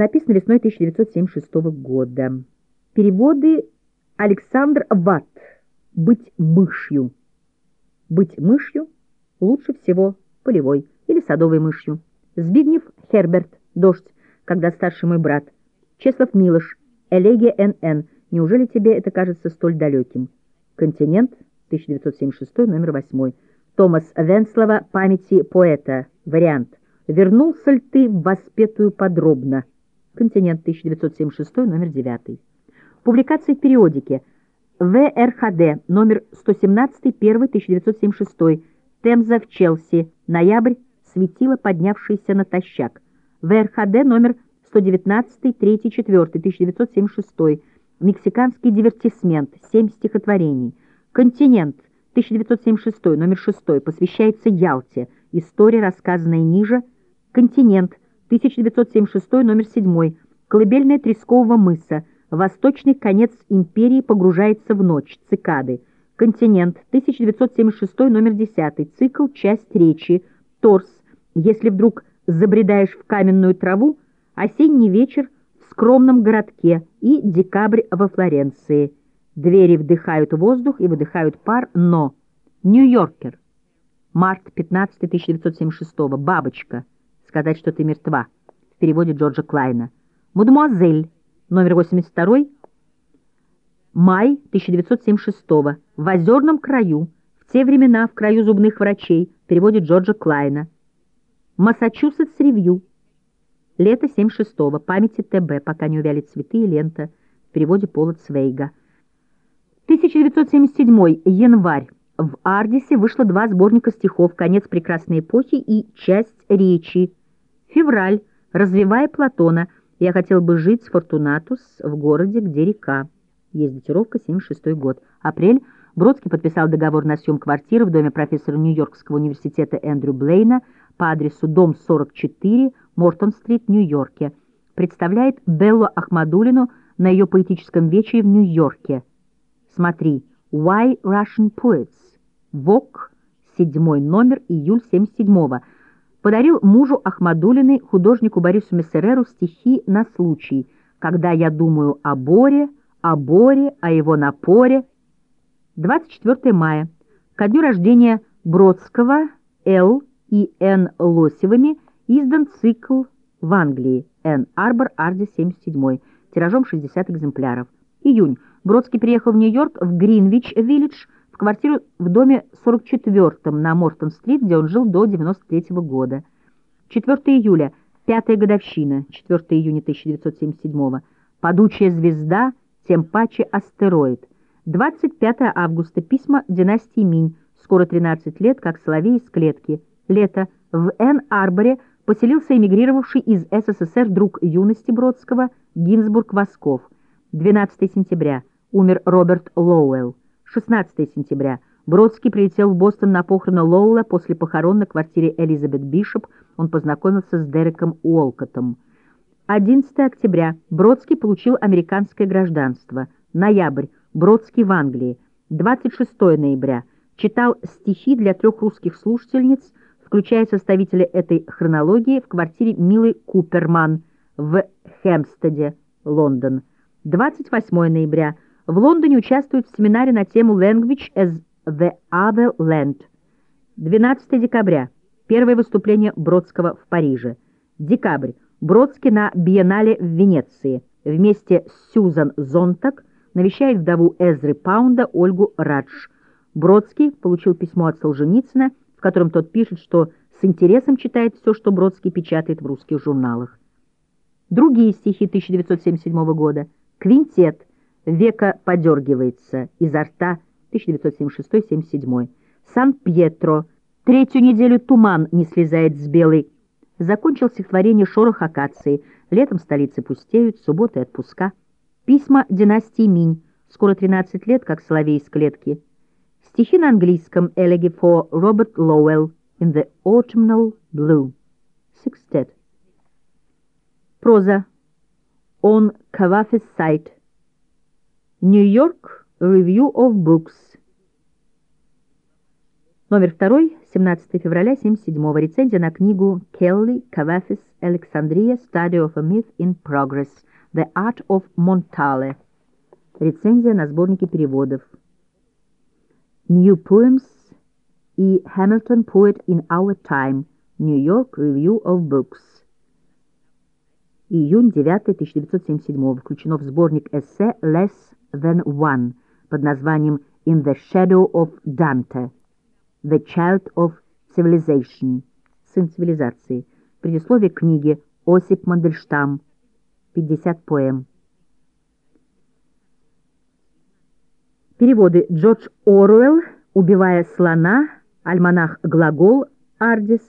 Написано весной 1976 года. Переводы Александр Ватт. «Быть мышью». «Быть мышью» лучше всего полевой или садовой мышью. Збигнев Херберт. «Дождь», когда старший мой брат. Чеслов Милош. Элегия Н.Н. Неужели тебе это кажется столь далеким? Континент, 1976, номер 8. Томас Венслова «Памяти поэта». Вариант. Вернулся ли ты в воспетую подробно? Континент, 1976, номер 9. Публикации в периодике. ВРХД, номер 117, 1, 1976. Темза в Челси. Ноябрь. Светило, поднявшееся натощак. ВРХД, номер 119, 3, 4, 1976. Мексиканский дивертисмент. Семь стихотворений. Континент. 1976, номер 6. Посвящается Ялте. История, рассказанная ниже. Континент. 1976, номер 7. Колыбельная Трескового мыса. Восточный конец империи погружается в ночь. Цикады. Континент. 1976, номер 10. Цикл «Часть речи». Торс. Если вдруг забредаешь в каменную траву, осенний вечер в скромном городке и декабрь во Флоренции. Двери вдыхают воздух и выдыхают пар, но... Нью-Йоркер. Март 15 1976 Бабочка. Сказать, что ты мертва. В переводе Джорджа Клайна. Мадемуазель. Номер 82. Май 1976 В озерном краю. В те времена в краю зубных врачей. В переводе Джорджа Клайна. Массачусетс Ревью. Лето 76-го. Памяти ТБ. Пока не увяли цветы и лента. В переводе Пола Цвейга. 1977. Январь. В Ардисе вышло два сборника стихов «Конец прекрасной эпохи» и «Часть речи». Февраль. Развивая Платона. Я хотел бы жить с Фортунатус в городе, где река. Есть датировка, 76 год. Апрель. Бродский подписал договор на съем квартиры в доме профессора Нью-Йоркского университета Эндрю Блейна по адресу дом 44, Мортон-стрит, Нью-Йорке. Представляет Беллу Ахмадулину на ее поэтическом вечере в Нью-Йорке. Смотри, Why Russian Poets? ВОК, седьмой номер, июль 77-го. Подарил мужу Ахмадулиной, художнику Борису Мессереру, стихи на случай, когда я думаю о Боре, о Боре, о его напоре. 24 мая. Ко дню рождения Бродского, Л. и Н. Лосевыми издан цикл в Англии Н. Арбор, Арди, 77 тиражом 60 экземпляров. Июнь. Бродский приехал в Нью-Йорк, в Гринвич-Виллидж, квартиру в доме 44-м на Мортон-стрит, где он жил до 93 -го года. 4 июля, пятая годовщина, 4 июня 1977 -го. Падучая звезда, тем паче астероид. 25 августа, письма династии Минь, скоро 13 лет, как соловей из клетки. Лето. В Эн-Арборе поселился эмигрировавший из СССР друг юности Бродского Гинзбург-Восков. 12 сентября. Умер Роберт Лоуэлл. 16 сентября. Бродский прилетел в Бостон на похороны Лоуэлла. После похорон на квартире Элизабет Бишоп он познакомился с Дереком Уолкотом. 11 октября. Бродский получил американское гражданство. Ноябрь. Бродский в Англии. 26 ноября. Читал стихи для трех русских слушательниц, включая составителя этой хронологии в квартире Милы Куперман в Хемстеде, Лондон. 28 ноября. В Лондоне участвует в семинаре на тему «Language as the Other Land». 12 декабря. Первое выступление Бродского в Париже. Декабрь. Бродский на Биеннале в Венеции. Вместе с Сьюзан Зонтак навещает вдову Эзры Паунда Ольгу Радж. Бродский получил письмо от Солженицына, в котором тот пишет, что с интересом читает все, что Бродский печатает в русских журналах. Другие стихи 1977 года. Квинтет. Века подергивается. Изо рта. 1976-77. Сан-Пьетро. Третью неделю туман не слезает с белой. Закончил стихотворение «Шорох акации». Летом столицы пустеют, субботы отпуска. Письма династии Минь. Скоро 13 лет, как соловей из клетки. Стихи на английском «Elegy for Robert Lowell in the Autumnal Blue». Sextet. Проза. On Cavafis Site. York Review of Books. Номер второй, 17 февраля 77 Рецензия на книгу Келли Кавафис Alexandria Study of a Myth in Progress The Art of Montale. Рецензия на сборнике переводов. New Poems и Hamilton Poet in Our Time. New York Review of Books. Июнь 9 1977 включено в сборник эссе Less Than One под названием In the Shadow of Dante. The Child of Civilization. Сын цивилизации. Предисловие книги Осип Мандельштам. 50 поэм. Переводы Джордж Оруэлл «Убивая слона», альманах «Глагол», Ардис,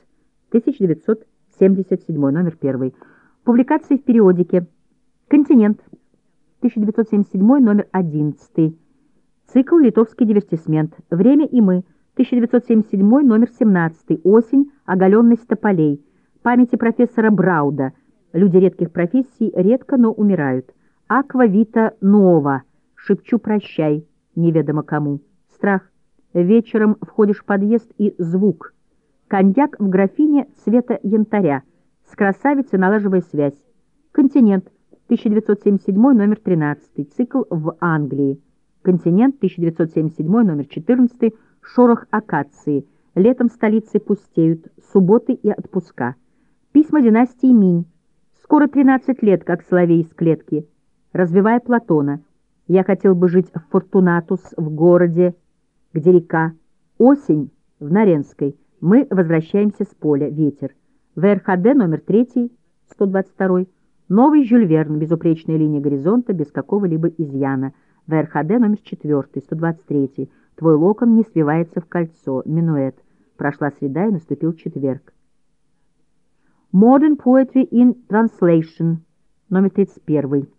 1977, номер 1. Публикации в периодике «Континент», 1977, номер 11. Цикл «Литовский дивертисмент», «Время и мы», 1977, номер 17. «Осень. Оголенность тополей», памяти профессора Брауда. Люди редких профессий редко, но умирают. «Аква Вита Нова», «Шепчу прощай», неведомо кому. Страх. Вечером входишь в подъезд и звук. Коньяк в графине цвета янтаря. С красавицей налаживая связь. Континент. 1977, номер 13. Цикл в Англии. Континент. 1977, номер 14. Шорох акации. Летом столицы пустеют. Субботы и отпуска. Письма династии Минь. Скоро 13 лет, как соловей из клетки. Развивая Платона. Я хотел бы жить в Фортунатус, в городе, где река. Осень в Наренской. Мы возвращаемся с поля. Ветер. ВРХД номер 3, 122. Новый Жюль Верн. Безупречная линия горизонта, без какого-либо изъяна. ВРХД номер 4, 123. Твой локон не свивается в кольцо. Минуэт. Прошла среда и наступил четверг. Modern Poetry in Translation. Номер 31.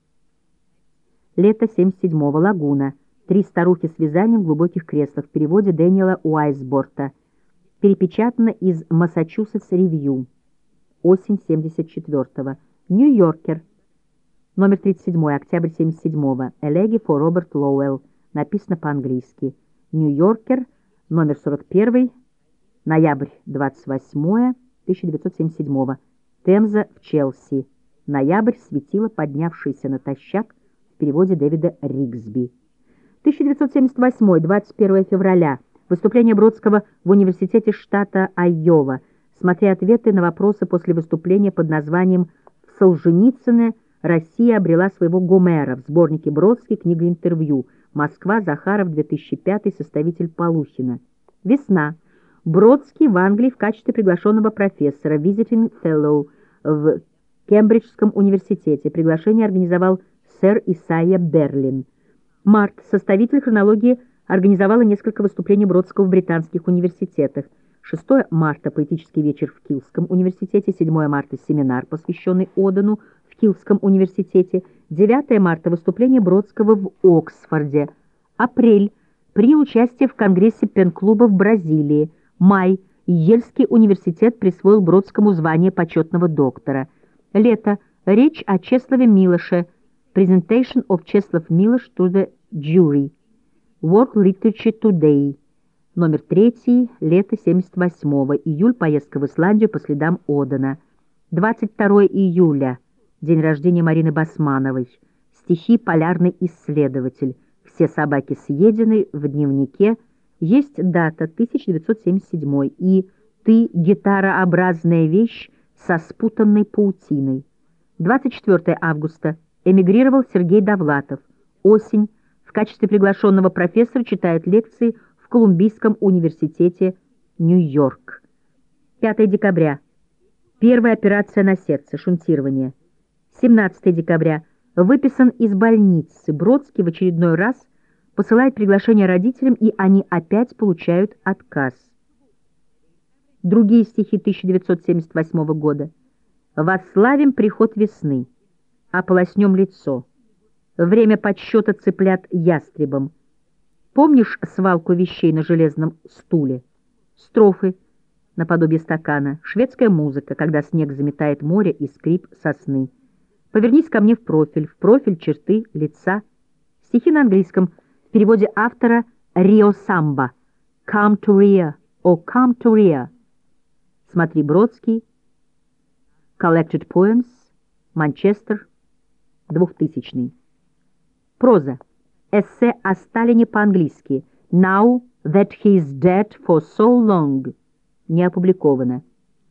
Лето 77-го. Лагуна. Три старухи с вязанием в глубоких креслах. В переводе Дэниела Уайсборта. Перепечатано из Массачусетс Ревью. Осень 74-го. Нью-Йоркер. Номер 37. Октябрь 77-го. Элеги for Роберт Лоуэлл. Написано по-английски. Нью-Йоркер. Номер 41. Ноябрь 28 1977 Темза в Челси. Ноябрь светило, поднявшийся натощак переводе Дэвида Ригсби. 1978, 21 февраля. Выступление Бродского в университете штата Айова. Смотри ответы на вопросы после выступления под названием «В Солженицыне Россия обрела своего Гомера» в сборнике Бродский, книга интервью. Москва, Захаров, 2005, составитель Полухина. Весна. Бродский в Англии в качестве приглашенного профессора, visiting fellow в Кембриджском университете. Приглашение организовал сэр Исайя Берлин. Март, составитель хронологии, организовала несколько выступлений Бродского в британских университетах. 6 марта – поэтический вечер в Килском университете, 7 марта – семинар, посвященный Одану в Килском университете, 9 марта – выступление Бродского в Оксфорде, апрель – принял участие в Конгрессе пен-клуба в Бразилии, май – Ельский университет присвоил Бродскому звание почетного доктора, лето – речь о Чеслове Милоше – Presentation of Чеслов Милош to the Jury. World Literature Today. Номер 3, лето 78 июль, поездка в Исландию по следам Одена. 22 июля, день рождения Марины Басмановой. Стихи «Полярный исследователь». Все собаки съедены в дневнике. Есть дата 1977 и «Ты – гитарообразная вещь со спутанной паутиной». 24 августа – эмигрировал Сергей Довлатов. Осень. В качестве приглашенного профессора читает лекции Колумбийском университете Нью-Йорк. 5 декабря. Первая операция на сердце, шунтирование. 17 декабря. Выписан из больницы. Бродский в очередной раз посылает приглашение родителям, и они опять получают отказ. Другие стихи 1978 года. «Восславим приход весны» ополоснем лицо. Время подсчета цыплят ястребом. Помнишь свалку вещей на железном стуле? Строфы наподобие стакана, шведская музыка, когда снег заметает море и скрип сосны. Повернись ко мне в профиль, в профиль черты лица. Стихи на английском, в переводе автора Рио Самба. Come to Rio, «O Come to Ria». Смотри Бродский. Collected Poems. Манчестер. 2000. Проза. Эссе о Сталине по-английски. Now that he is dead for so long. Не опубликовано.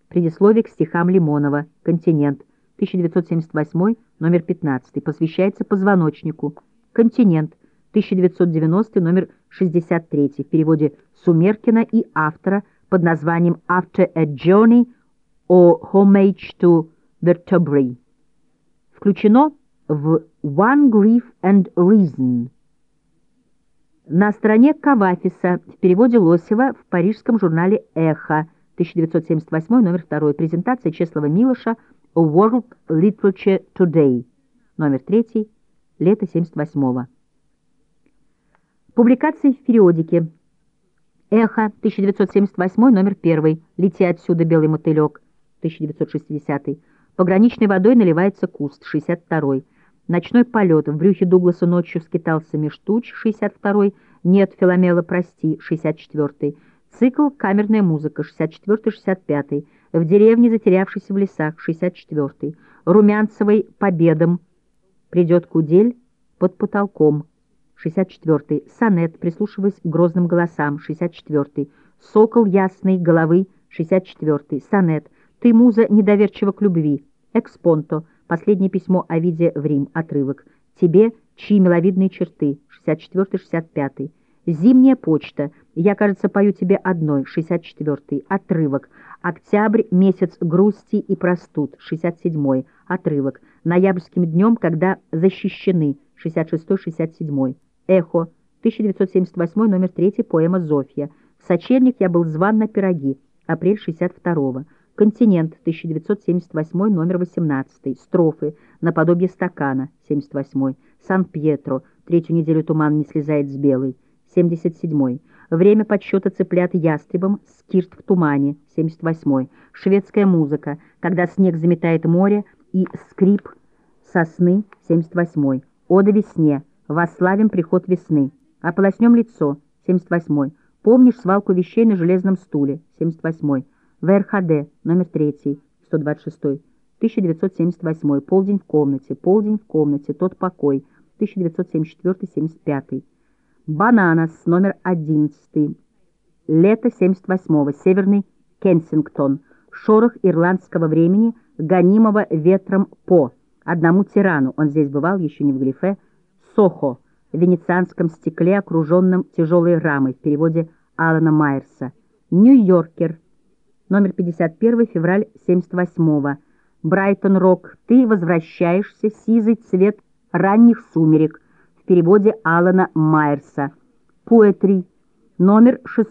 Предисловие к стихам Лимонова. Континент. 1978, номер 15. Посвящается позвоночнику. Континент. 1990, номер 63. В переводе Сумеркина и автора под названием After a Journey or Homage to Vertebrae. Включено в One Grief and Reason. На стороне Кавафиса в переводе Лосева в парижском журнале «Эхо» 1978, номер 2. Презентация Чеслова Милоша World Literature Today, номер 3, лето 78 -го. Публикации в периодике «Эхо», 1978, номер 1, «Лети отсюда, белый мотылек», 1960, «Пограничной водой наливается куст», 62, «Ночной полет», «В брюхе Дугласа ночью скитался меж туч», 62, «Нет, Филомела, прости», 64, цикл «Камерная музыка», 64-65, «В деревне, затерявшейся в лесах», 64, «Румянцевой победам», «Придет кудель под потолком», 64-й, сонет, прислушиваясь к грозным голосам, 64-й, сокол ясной головы, 64-й, сонет, ты, муза, недоверчива к любви, экспонто, последнее письмо о виде в Рим, отрывок, тебе, чьи миловидные черты, 64-65-й, зимняя почта, я, кажется, пою тебе одной, 64-й, отрывок, октябрь, месяц грусти и простуд, 67-й, отрывок, ноябрьским днем, когда защищены, 66-67, Эхо, 1978, номер 3, поэма «Зофья». Сочельник я был зван на пироги, апрель 62-го. Континент, 1978, номер 18, строфы, наподобие стакана, 78 Сан-Пьетро, третью неделю туман не слезает с белой, 77 Время подсчета цыплят ястребом, скирт в тумане, 78 Шведская музыка, когда снег заметает море и скрип сосны, 78 Ода весне, Восславим приход весны. Ополоснем лицо. 78. Помнишь свалку вещей на железном стуле. 78. ВРХД. Номер 3. 126. 1978. Полдень в комнате. Полдень в комнате. Тот покой. 1974-75. Бананас. Номер 11. Лето 78. Северный Кенсингтон. Шорох ирландского времени, гонимого ветром по. Одному тирану. Он здесь бывал, еще не в Грифе. Сохо в венецианском стекле, окруженном тяжелой рамой, в переводе Алана Майерса. Нью-Йоркер, номер 51, февраль 78-го. Брайтон-Рок, ты возвращаешься, сизый цвет ранних сумерек, в переводе Алана Майерса. Поэтри, номер 6,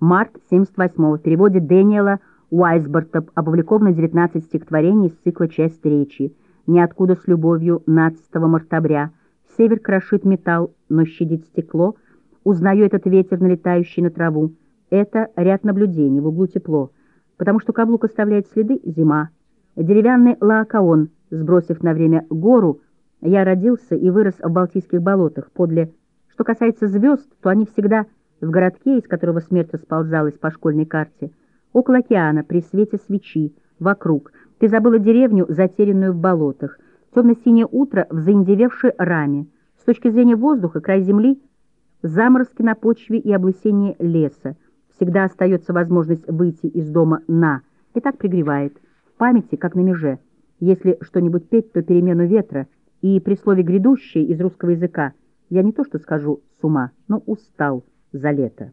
март 78-го, в переводе Дэниела Уайсборта, опубликовано 19 стихотворений из цикла «Часть речи». «Ниоткуда с любовью» 15 мартабря, Север крошит металл, но щадит стекло. Узнаю этот ветер, налетающий на траву. Это ряд наблюдений, в углу тепло. Потому что каблук оставляет следы — зима. Деревянный лаокаон, сбросив на время гору, я родился и вырос в Балтийских болотах. Подле, что касается звезд, то они всегда в городке, из которого смерть расползалась по школьной карте, около океана, при свете свечи, вокруг. Ты забыла деревню, затерянную в болотах — темно-синее утро в заиндевевшей раме. С точки зрения воздуха, край земли — заморозки на почве и облысение леса. Всегда остается возможность выйти из дома на, и так пригревает. В памяти, как на меже. Если что-нибудь петь, то перемену ветра, и при слове «грядущее» из русского языка я не то что скажу с ума, но устал за лето.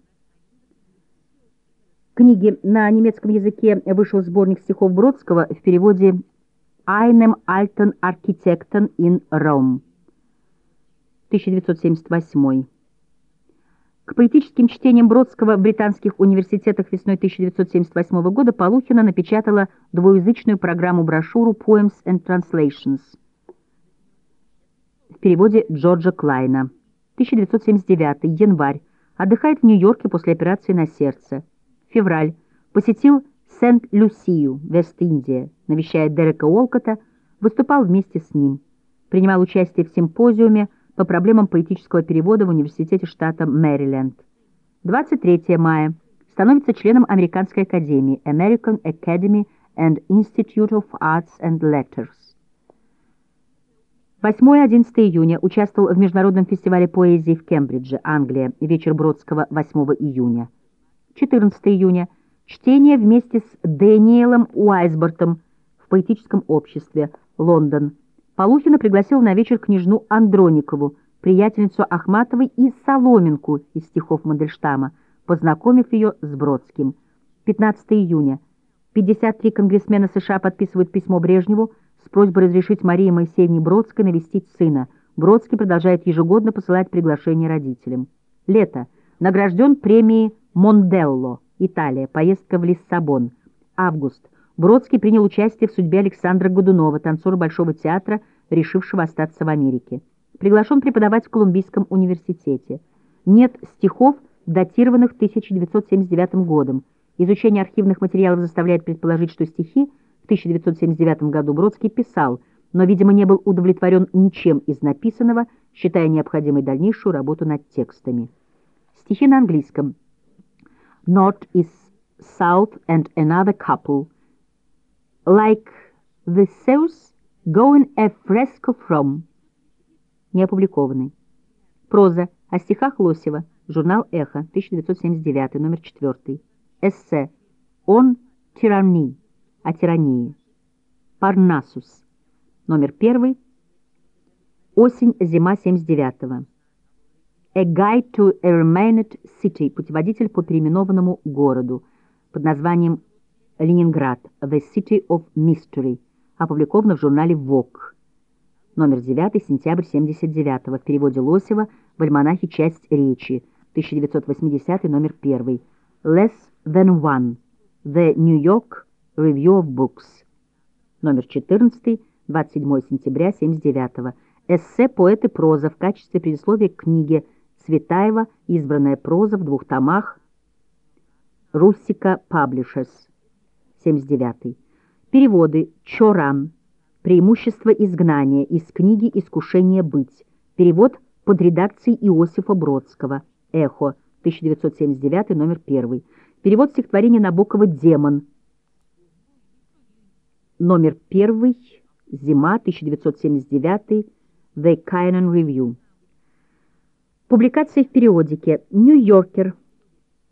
Книги на немецком языке вышел сборник стихов Бродского в переводе einem alten Architekten in Rom. 1978. К поэтическим чтениям Бродского в британских университетах весной 1978 года Полухина напечатала двуязычную программу-брошюру «Poems and Translations» в переводе Джорджа Клайна. 1979. Январь. Отдыхает в Нью-Йорке после операции на сердце. Февраль. Посетил Сент-Люсию, Вест-Индия, навещая Дерека Уолкота, выступал вместе с ним. Принимал участие в симпозиуме по проблемам поэтического перевода в Университете штата Мэриленд. 23 мая. становится членом Американской академии American Academy and Institute of Arts and Letters. 8-11 июня участвовал в Международном фестивале поэзии в Кембридже, Англия, вечер Бродского 8 июня. 14 июня чтение вместе с Дэниелом Уайсбортом в поэтическом обществе, Лондон. Полухина пригласил на вечер княжну Андроникову, приятельницу Ахматовой и Соломинку из стихов Мандельштама, познакомив ее с Бродским. 15 июня. 53 конгрессмена США подписывают письмо Брежневу с просьбой разрешить Марии Моисеевне Бродской навестить сына. Бродский продолжает ежегодно посылать приглашения родителям. Лето. Награжден премией Монделло, Италия, поездка в Лиссабон. Август. Бродский принял участие в судьбе Александра Годунова, танцора Большого театра, решившего остаться в Америке. Приглашен преподавать в Колумбийском университете. Нет стихов, датированных 1979 годом. Изучение архивных материалов заставляет предположить, что стихи в 1979 году Бродский писал, но, видимо, не был удовлетворен ничем из написанного, считая необходимой дальнейшую работу над текстами. Стихи на английском. North is south and another couple. Like the Zeus going a fresco from. Не опубликованный. Проза о стихах Лосева. Журнал «Эхо», 1979, номер 4. Эссе «Он тиранни», о тирании. Парнасус, номер 1. Осень-зима 79-го. A Guide to a Remained City, путеводитель по переименованному городу, под названием «Ленинград. The City of Mystery», опубликовано в журнале Vogue. Номер 9, сентябрь 79 в переводе Лосева в альманахе «Часть речи», 1980, номер 1. Less Than One. The New York Review of Books. Номер 14, 27 сентября 79 Эссе «Поэт и проза» в качестве предисловия к книге Цветаева «Избранная проза» в двух томах Руссика Publishers. 79 Переводы Чоран. Преимущество изгнания из книги «Искушение быть». Перевод под редакцией Иосифа Бродского. Эхо. 1979, номер 1. Перевод стихотворения Набокова «Демон». Номер 1. Зима, 1979. The Kynan Review. Публикации в периодике «Нью-Йоркер»,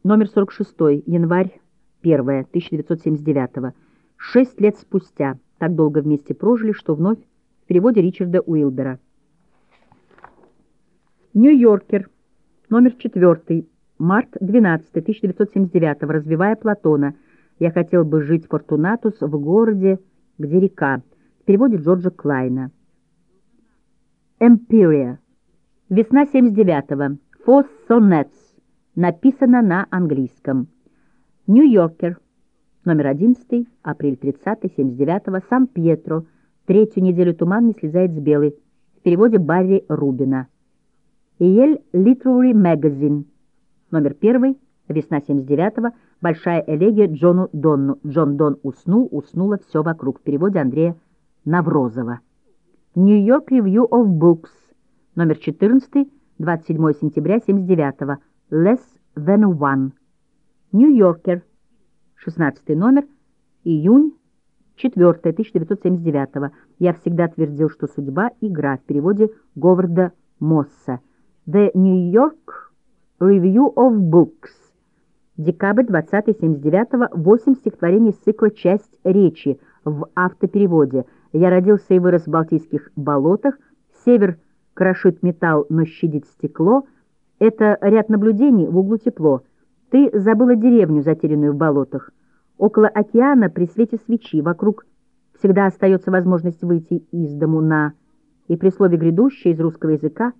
номер 46, январь 1, 1979 Шесть лет спустя. Так долго вместе прожили, что вновь в переводе Ричарда Уилбера. «Нью-Йоркер», номер 4, март 12, 1979 развивая Платона. «Я хотел бы жить Фортунатус в городе, где река». В переводе Джорджа Клайна. «Эмпирия», Весна 79-го. Four Sonnets. Написано на английском. Нью-Йоркер. Номер 11. Апрель 30 79-го. Сан-Пьетро. Третью неделю туман не слезает с белой. В переводе Барри Рубина. Иель Literary Magazine. Номер 1. Весна 79-го. Большая элегия Джону Донну. Джон Дон уснул, уснуло все вокруг. В переводе Андрея Наврозова. Нью-Йорк Review of Books номер 14, 27 сентября 79 Less Than One. Нью-Йоркер, 16 номер, июнь 4 1979 Я всегда твердил, что судьба — игра, в переводе Говарда Мосса. The New York Review of Books. Декабрь 20 79 8 стихотворений из цикла «Часть речи» в автопереводе. Я родился и вырос в Балтийских болотах, север — крошит металл, но щадит стекло. Это ряд наблюдений, в углу тепло. Ты забыла деревню, затерянную в болотах. Около океана при свете свечи, вокруг всегда остается возможность выйти из дому на... И при слове «грядущее» из русского языка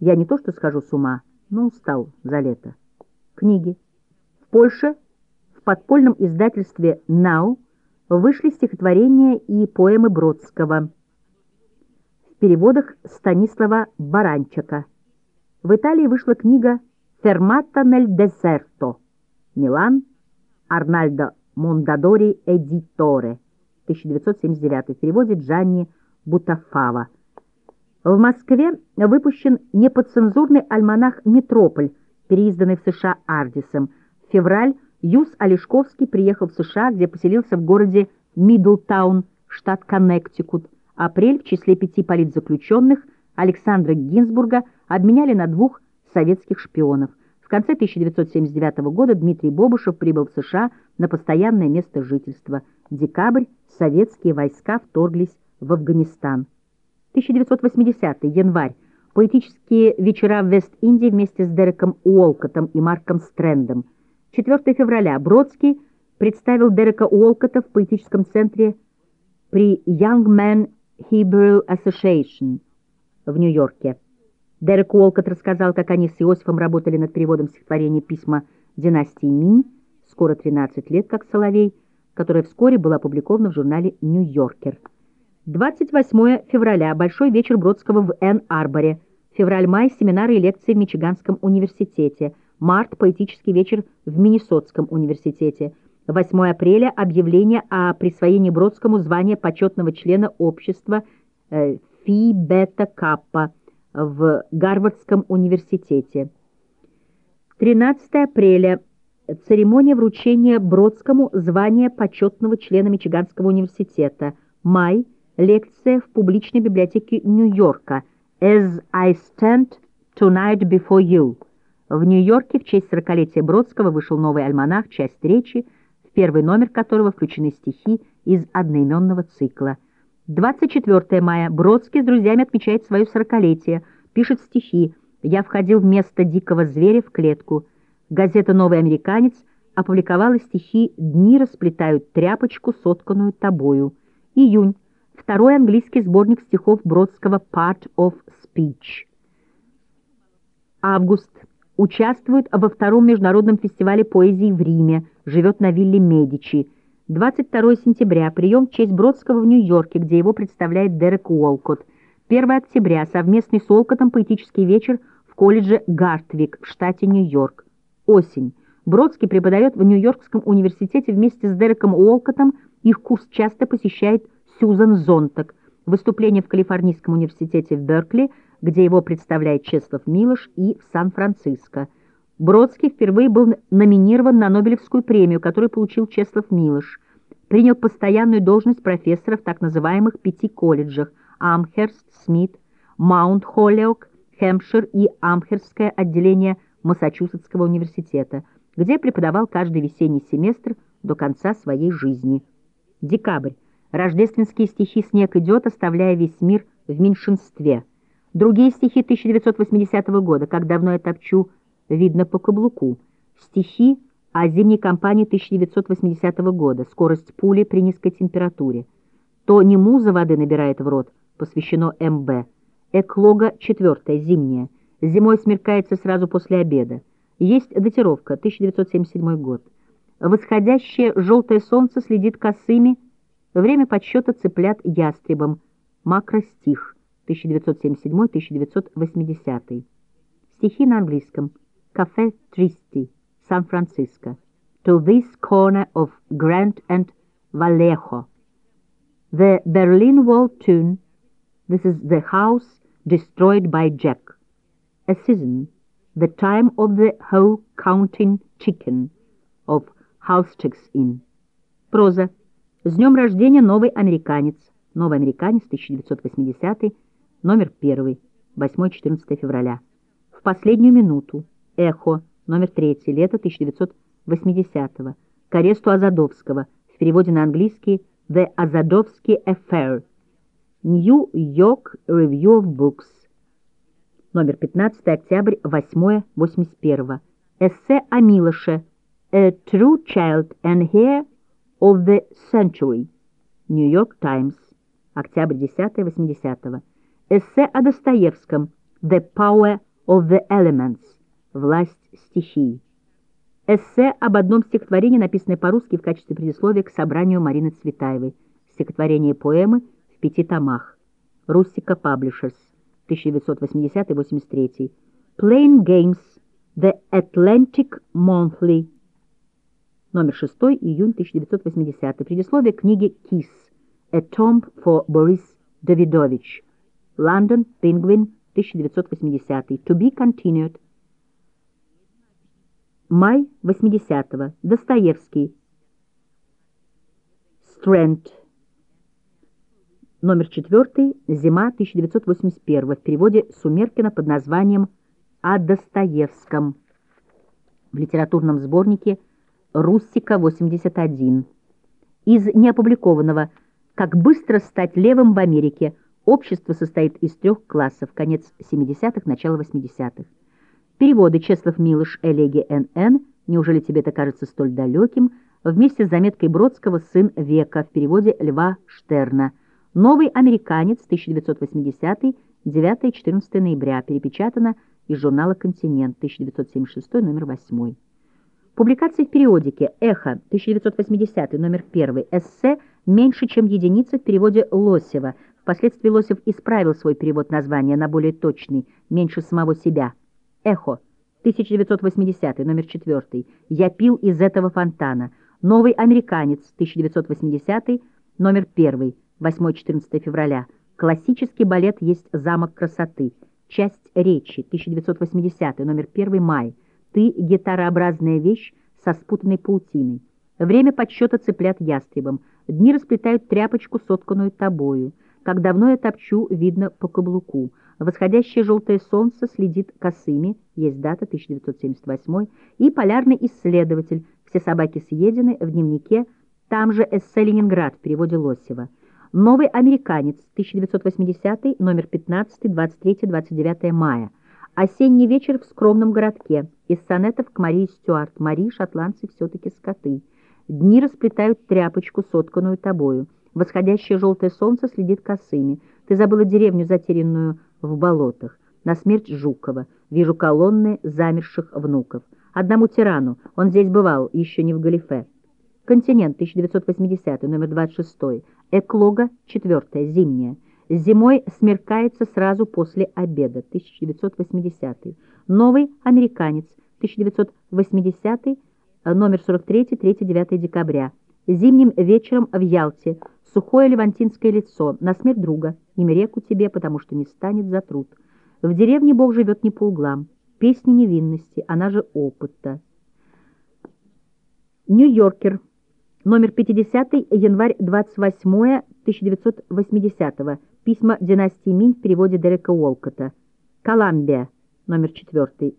я не то что схожу с ума, но устал за лето. Книги. В Польше в подпольном издательстве «Нау» вышли стихотворения и поэмы Бродского в переводах Станислава Баранчака. В Италии вышла книга «Фермата нель десерто» Милан, Арнальдо Мондадори Эдиторе, 1979, в переводе Джанни Бутафава. В Москве выпущен неподцензурный альманах «Метрополь», переизданный в США Ардисом, февраль Юс Олешковский приехал в США, где поселился в городе Мидлтаун, штат Коннектикут. Апрель в числе пяти политзаключенных Александра Гинзбурга обменяли на двух советских шпионов. В конце 1979 года Дмитрий Бобушев прибыл в США на постоянное место жительства. Декабрь советские войска вторглись в Афганистан. 1980 январь. Поэтические вечера в Вест-Индии вместе с Дереком Уолкотом и Марком Стрэндом. 4 февраля. Бродский представил Дерека Уолкота в поэтическом центре при Young Men Hebrew Association в Нью-Йорке. Дерек Уолкот рассказал, как они с Иосифом работали над переводом стихотворения «Письма династии Минь», скоро 13 лет, как Соловей, которое вскоре было опубликовано в журнале «Нью-Йоркер». 28 февраля. Большой вечер Бродского в Энн-Арборе. Февраль-май. Семинары и лекции в Мичиганском университете. Март. Поэтический вечер в Миннесотском университете. 8 апреля. Объявление о присвоении Бродскому звания почетного члена общества э, Фи Бета Каппа в Гарвардском университете. 13 апреля. Церемония вручения Бродскому звания почетного члена Мичиганского университета. Май. Лекция в публичной библиотеке Нью-Йорка «As I stand tonight before you». В Нью-Йорке в честь 40-летия Бродского вышел новый альманах «Часть речи», в первый номер которого включены стихи из одноименного цикла – 24 мая. Бродский с друзьями отмечает свое сорокалетие, пишет стихи «Я входил в место дикого зверя в клетку». Газета «Новый американец» опубликовала стихи «Дни расплетают тряпочку, сотканную тобою». Июнь. Второй английский сборник стихов Бродского «Part of Speech». Август. Участвует во втором международном фестивале поэзии в Риме, живет на вилле Медичи – 22 сентября. Прием в честь Бродского в Нью-Йорке, где его представляет Дерек Уолкотт. 1 октября. Совместный с Уолкоттом поэтический вечер в колледже Гартвик в штате Нью-Йорк. Осень. Бродский преподает в Нью-Йоркском университете вместе с Дереком Уолкоттом. Их курс часто посещает Сьюзан Зонтак. Выступление в Калифорнийском университете в Беркли, где его представляет Чеслов Милош, и в Сан-Франциско. Бродский впервые был номинирован на Нобелевскую премию, которую получил Чеслов Милош. Принял постоянную должность профессора в так называемых пяти колледжах Амхерст, Смит, Маунт-Холлиок, Хэмпшир и Амхерстское отделение Массачусетского университета, где преподавал каждый весенний семестр до конца своей жизни. Декабрь. Рождественские стихи «Снег идет», оставляя весь мир в меньшинстве. Другие стихи 1980 года «Как давно я топчу видно по каблуку. Стихи о зимней кампании 1980 года, скорость пули при низкой температуре. То не муза воды набирает в рот, посвящено МБ. Эклога четвертая, зимняя. Зимой смеркается сразу после обеда. Есть датировка, 1977 год. Восходящее желтое солнце следит косыми. Время подсчета цыплят ястребом. Макростих, 1977-1980. Стихи на английском. Cafe Tristi, San Francisco, to this corner of Grant and Vallejo. The Berlin Wall tune, this is the house destroyed by Jack. A season, the time of the whole counting chicken of Housechecks Inn. Проза. С днем рождения новый американец. Новый американец, 1980, номер 1, 8-14 февраля. В последнюю минуту. «Эхо», номер 3, лето 1980-го, к аресту Азадовского, в переводе на английский «The Azadovsky Affair», New York Review of Books, номер 15, октябрь, 8 81 Эссе о Милоше, A True Child and Hair of the Century, New York Times, октябрь 10 80 -го. Эссе о Достоевском, The Power of the Elements, «Власть стихий». Эссе об одном стихотворении, написанное по-русски в качестве предисловия к собранию Марины Цветаевой. Стихотворение поэмы в пяти томах. Русика Паблишерс, 1980-83. Playing Games, The Atlantic Monthly, номер 6, июнь 1980. Предисловие книги «Kiss», A Tomb for Boris Davidovich, Лондон, Penguin, 1980. To be continued. Май 80-го. Достоевский. Стрэнд. Номер 4. Зима 1981 в переводе Сумеркина под названием «О Достоевском» в литературном сборнике «Руссика-81». Из неопубликованного «Как быстро стать левым в Америке» общество состоит из трех классов, конец 70-х, начало 80-х. Переводы Чеслов Милыш, Элеги Н.Н. «Неужели тебе это кажется столь далеким?» вместе с заметкой Бродского «Сын века» в переводе Льва Штерна. «Новый американец», 1980 9-14 ноября, перепечатано из журнала «Континент», 1976, номер 8. Публикации в периодике «Эхо», 1980, номер 1, эссе «Меньше, чем единица» в переводе Лосева. Впоследствии Лосев исправил свой перевод названия на более точный «Меньше самого себя». «Эхо», 1980, номер 4, «Я пил из этого фонтана». «Новый американец», 1980, номер 1, 8-14 февраля. Классический балет «Есть замок красоты». Часть речи, 1980, номер 1, май. Ты — гитарообразная вещь со спутанной паутиной. Время подсчета цыплят ястребом. Дни расплетают тряпочку, сотканную тобою. Как давно я топчу, видно по каблуку. Восходящее желтое солнце следит косыми, есть дата 1978, и полярный исследователь, все собаки съедены, в дневнике, там же эссе «Ленинград» в переводе Лосева. Новый американец, 1980, номер 15, 23-29 мая. Осенний вечер в скромном городке. Из сонетов к Марии Стюарт. Марии, шотландцы, все-таки скоты. Дни расплетают тряпочку, сотканную тобою. Восходящее желтое солнце следит косыми. Ты забыла деревню, затерянную в болотах. На смерть Жукова. Вижу колонны замерших внуков. Одному тирану. Он здесь бывал, еще не в Галифе. Континент, 1980, номер 26. Эклога, 4. Зимняя. Зимой смеркается сразу после обеда, 1980. Новый американец, 1980, номер 43, 3-9 декабря. Зимним вечером в Ялте. Сухое левантинское лицо. На смерть друга. Имя реку тебе, потому что не станет за труд. В деревне Бог живет не по углам. Песни невинности, она же опыта. Нью-Йоркер. Номер 50, январь 28 1980 Письма династии Минь в переводе Дерека Уолкота. Коламбия. Номер 4.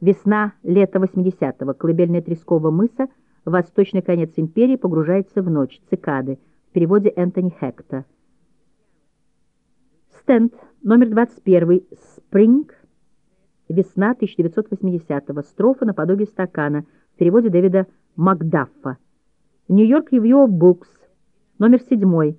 Весна, лето 80-го. Колыбельная Трескова мыса. Восточный конец империи погружается в ночь. Цикады. Переводе Энтони Хекта. Стенд. Номер 21. Спринг. Весна 1980-го. Строфа наподобие стакана. В переводе Дэвида Макдаффа. Нью-Йорк Review Books, номер 7,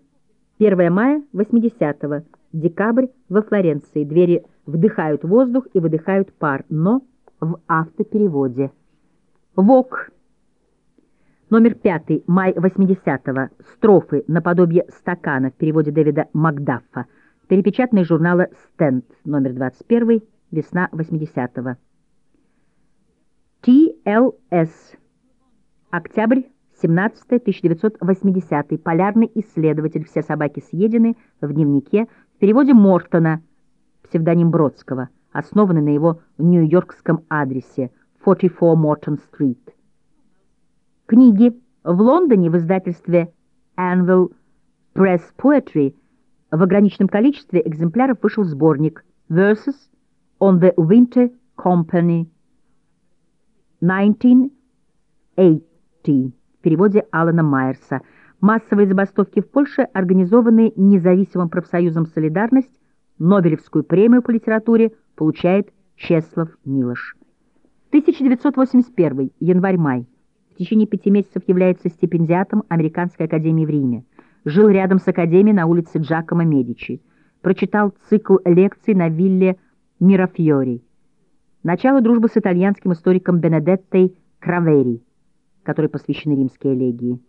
1 мая 80-го, декабрь во Флоренции. Двери вдыхают воздух и выдыхают пар, но в автопереводе. ВОК, номер 5, май 80-го, строфы наподобие стакана в переводе Дэвида Макдаффа, перепечатанный журнала «Стенд», номер 21, весна 80-го. TLS, октябрь 17-1980, полярный исследователь, все собаки съедены, в дневнике, в переводе Мортона, псевдоним Бродского, основанный на его нью-йоркском адресе. 44 Мортон-стрит. Книги в Лондоне в издательстве Anvil Press Poetry в ограниченном количестве экземпляров вышел сборник Verses on the Winter Company 1980 переводе Алана Майерса. Массовые забастовки в Польше, организованные независимым профсоюзом «Солидарность», Нобелевскую премию по литературе получает Чеслов Милош. 1981. Январь-май. В течение пяти месяцев является стипендиатом Американской академии в Риме. Жил рядом с академией на улице Джакомо Медичи. Прочитал цикл лекций на вилле Мирафьори. Начало дружбы с итальянским историком Бенедеттой Кравери которой посвящены римские элегии.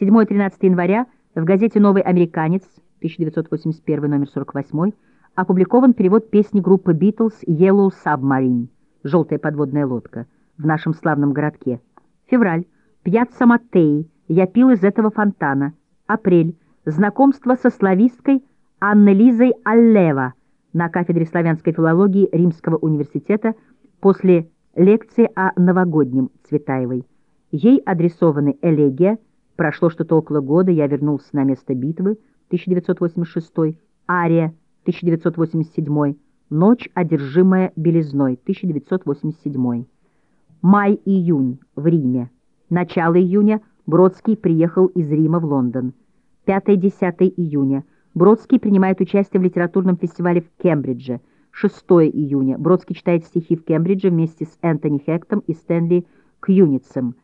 7-13 января в газете «Новый американец» 1981 номер 48 опубликован перевод песни группы «Битлз» «Yellow Submarine» «Желтая подводная лодка» в нашем славном городке. Февраль. Пьяцца Маттеи. Я пил из этого фонтана. Апрель. Знакомство со слависткой Аннелизой Аллева на кафедре славянской филологии Римского университета после Лекции о новогоднем Цветаевой. Ей адресованы «Элегия», «Прошло что-то около года, я вернулся на место битвы» 1986, «Ария» 1987, «Ночь, одержимая белизной» 1987. Май-июнь в Риме. Начало июня Бродский приехал из Рима в Лондон. 5-10 июня. Бродский принимает участие в литературном фестивале в Кембридже. 6 июня. Бродский читает стихи в Кембридже вместе с Энтони Хектом и Стэнли Кьюницем.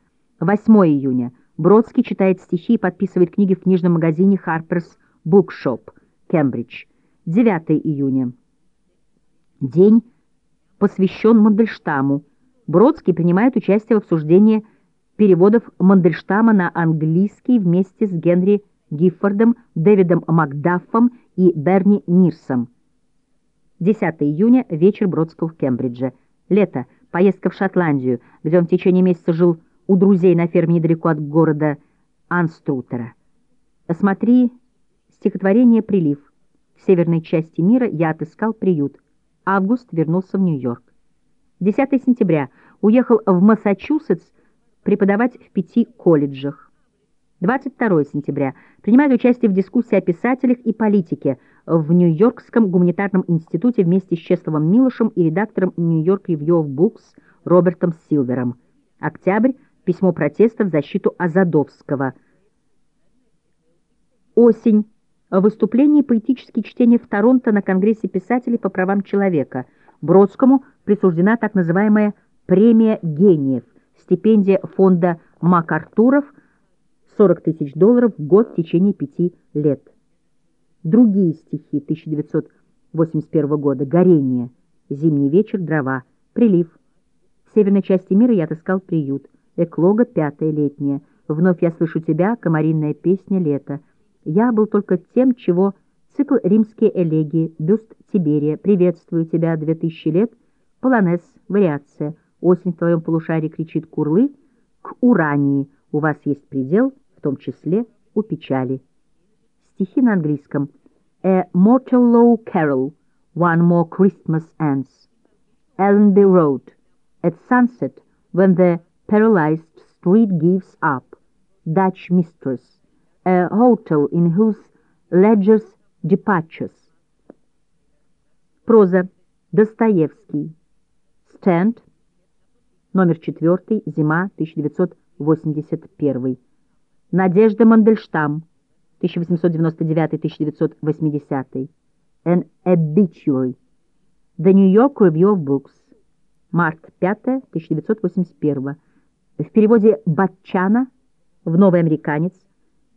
8 июня. Бродский читает стихи и подписывает книги в книжном магазине Harper's Bookshop, Кембридж. 9 июня. День посвящен Мандельштаму. Бродский принимает участие в обсуждении переводов Мандельштама на английский вместе с Генри Гиффордом, Дэвидом Макдаффом и Берни Мирсом. 10 июня, вечер Бродского в Кембридже. Лето, поездка в Шотландию, где он в течение месяца жил у друзей на ферме недалеко от города Анструтера. Смотри стихотворение «Прилив». В северной части мира я отыскал приют. Август вернулся в Нью-Йорк. 10 сентября. Уехал в Массачусетс преподавать в пяти колледжах. 22 сентября. Принимает участие в дискуссии о писателях и политике в Нью-Йоркском гуманитарном институте вместе с Чесловым Милошем и редактором Нью-Йорк Review of Books Робертом Силвером. Октябрь. Письмо протеста в защиту Азадовского. Осень. Выступление и поэтические чтения в Торонто на Конгрессе писателей по правам человека. Бродскому присуждена так называемая «премия гениев», стипендия фонда МакАртуров – 40 тысяч долларов в год в течение пяти лет. Другие стихи 1981 года. «Горение», «Зимний вечер», «Дрова», «Прилив». В северной части мира я отыскал приют. Эклога, пятая летняя. Вновь я слышу тебя, комаринная песня лета. Я был только тем, чего цикл «Римские элегии», бюст Тиберия, «Приветствую тебя, две тысячи лет», полонез, вариация, «Осень в твоем полушарии кричит курлы», к урании, у вас есть предел — в том числе у печали. Стихи на английском. A Mortal Low Carol, One More Christmas Ends. Allenby Road. At sunset, when the paralyzed street gives up. Dutch Mistress. A hotel in whose ledgers departures. Проза. Достоевский. Stand. Номер четвертый. Зима. 1981. Надежда Мандельштам, 1899-1980. An Obituary. The New York Review of Books. Март 5, 1981. В переводе Батчана в «Новый американец»,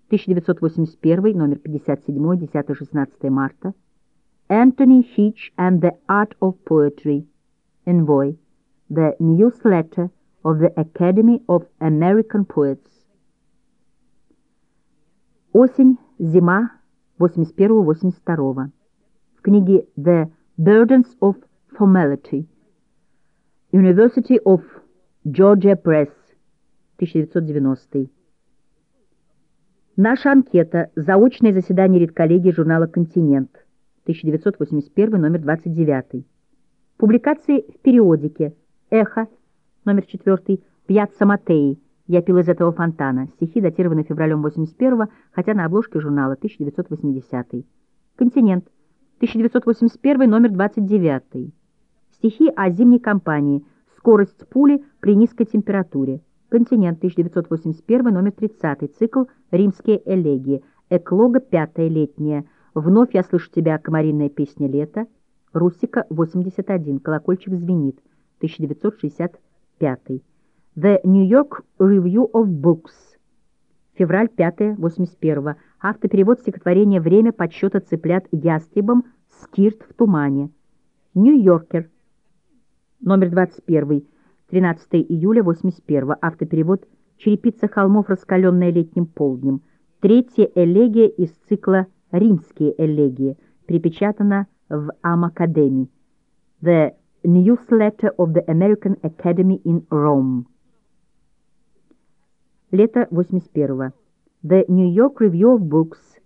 1981, номер 57, 10-16 марта. Anthony Hitch and the Art of Poetry. Envoy. The Newsletter of the Academy of American Poets. Осень, зима 81-82. В книге «The Burdens of Formality» University of Georgia Press 1990. Наша анкета. Заочное заседание редколлегии журнала «Континент» 1981, номер 29. Публикации в периодике «Эхо», номер 4, «Пьяцца Матеи», я пил из этого фонтана. Стихи датированы февралем 81-го, хотя на обложке журнала 1980 Континент. 1981 номер 29 Стихи о зимней кампании. Скорость пули при низкой температуре. Континент. 1981 номер 30 Цикл «Римские элегии». Эклога. Пятая летняя. Вновь я слышу тебя. Комаринная песня лета. Русика. 81. Колокольчик звенит. 1965 The New York Review of Books. Февраль 5 81 Автоперевод стихотворения «Время подсчета цыплят ястребом. Скирт в тумане». Нью-Йоркер. Номер 21. 13 июля 81 Автоперевод «Черепица холмов, раскаленная летним полднем». Третья элегия из цикла «Римские элегии». Припечатана в Амакадеми. The Newsletter of the American Academy in Rome. Лето 81 The New York Review of Books.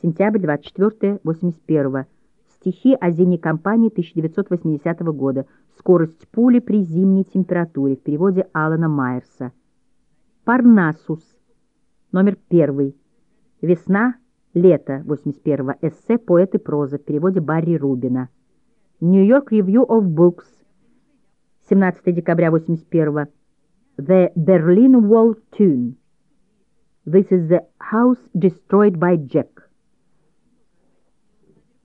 Сентябрь 24 81 Стихи о зимней кампании 1980 года. Скорость пули при зимней температуре в переводе Алана Майерса. Парнасус. Номер первый. Весна, лето 81-го. Эссе «Поэт и проза» в переводе Барри Рубина. Нью-Йорк Review of Books. 17 декабря 81-го. The Berlin Wall Tune. This is the house destroyed by Jack.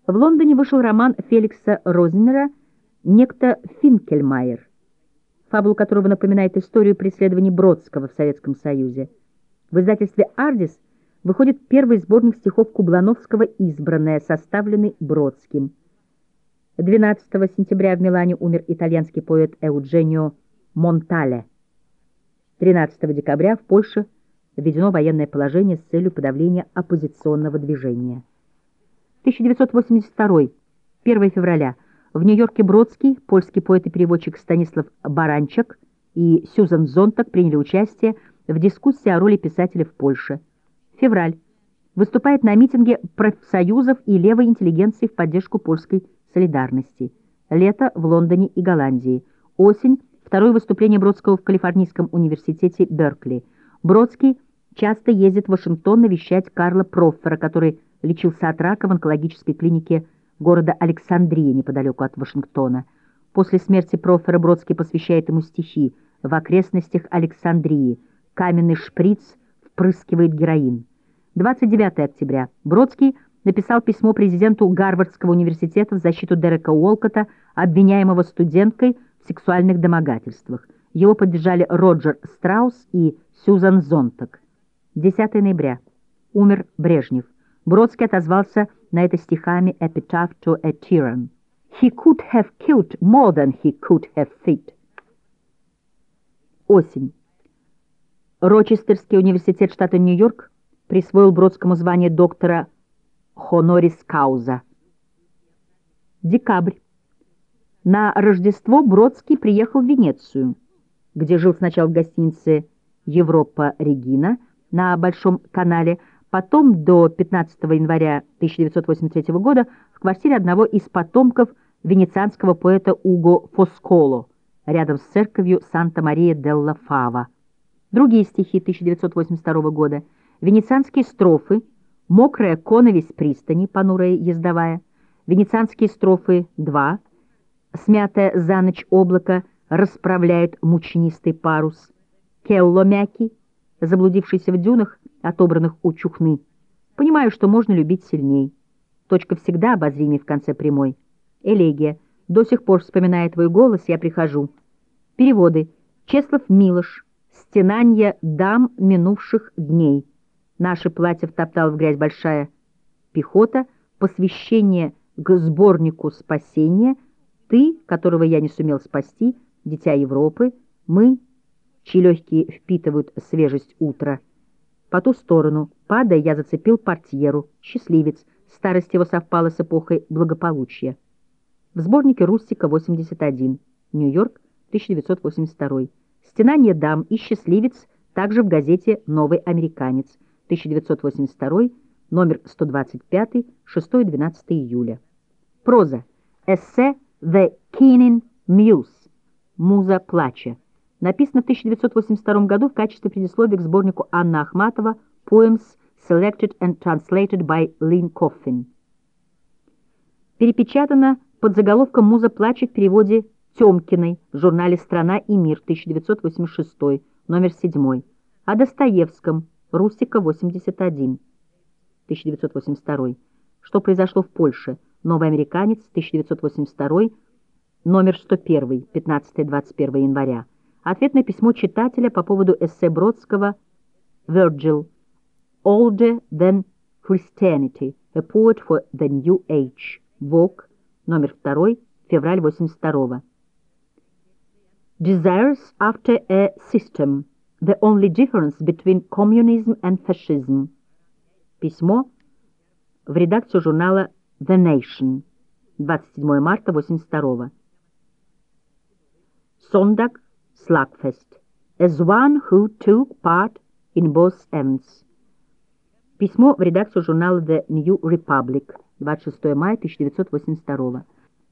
В Лондоне вышел роман Феликса Рознера «Некто Финкельмайер», фабулу которого напоминает историю преследований Бродского в Советском Союзе. В издательстве «Ардис» выходит первый сборник стихов Кублановского «Избранное», составленный Бродским. 12 сентября в Милане умер итальянский поэт Эудженио Монтале. 13 декабря в Польше введено военное положение с целью подавления оппозиционного движения. 1982. 1 февраля. В Нью-Йорке Бродский, польский поэт и переводчик Станислав Баранчак и Сюзан Зонтак приняли участие в дискуссии о роли писателя в Польше. Февраль. Выступает на митинге профсоюзов и левой интеллигенции в поддержку польской солидарности. Лето в Лондоне и Голландии. Осень. Второе выступление Бродского в Калифорнийском университете Беркли. Бродский часто ездит в Вашингтон навещать Карла Проффера, который лечился от рака в онкологической клинике города Александрия неподалеку от Вашингтона. После смерти Профера Бродский посвящает ему стихи «В окрестностях Александрии», «Каменный шприц впрыскивает героин». 29 октября. Бродский написал письмо президенту Гарвардского университета в защиту Дерека Уолкота, обвиняемого студенткой в сексуальных домогательствах. Его поддержали Роджер Страус и Сьюзан Зонтак. 10 ноября. Умер Брежнев. Бродский отозвался на это стихами «Epitaph to a Tyrann». «He could have killed more than he could have fit». Осень. Рочестерский университет штата Нью-Йорк присвоил Бродскому звание доктора Хонорис Кауза. Декабрь. На Рождество Бродский приехал в Венецию, где жил сначала в гостинице «Европа Регина» на Большом канале, потом до 15 января 1983 года в квартире одного из потомков венецианского поэта Уго Фосколо, рядом с церковью Санта-Мария-делла Фава. Другие стихи 1982 года, венецианские строфы, мокрая коновесь пристани, понурая ездовая, венецианские строфы 2, смятая за ночь облако расправляет мучнистый парус, Келло-мяки, заблудившийся в дюнах, отобранных у Чухны. Понимаю, что можно любить сильней. Точка всегда обозримей в конце прямой. Элегия. До сих пор, вспоминая твой голос, я прихожу. Переводы. Чеслов Милош. Стенанье дам минувших дней. Наши платья втоптала в грязь большая пехота. Посвящение к сборнику спасения. Ты, которого я не сумел спасти, дитя Европы. Мы, чьи легкие впитывают свежесть утра. По ту сторону, падая, я зацепил портьеру, счастливец, старость его совпала с эпохой благополучия. В сборнике Рустика 81, Нью-Йорк, 1982. Стенание дам и счастливец также в газете «Новый американец», 1982, номер 125, 6-12 июля. Проза. Эссе «The Keening Muse» «Муза плача», написано в 1982 году в качестве предисловия к сборнику Анна Ахматова «Poems Selected and Translated by Lynn Coffin». Перепечатано под заголовком «Муза плача» в переводе Тёмкиной в журнале «Страна и мир» 1986, номер 7. О Достоевском, Русика, 81, 1982. Что произошло в Польше? Новый американец, 1982, номер 101, 15-21 января. Ответное письмо читателя по поводу эссе Бродского «Virgil. Older than Christianity. A poet for the New Age». Vogue, номер 2, февраль 82 Desires after a system. The only difference between communism and fascism. Письмо в редакцию журнала The Nation. 27 марта 82 Сондаг, Slugfest, as one who took part in both ends. Письмо в редакцию журнала The New Republic, 26 мая 1982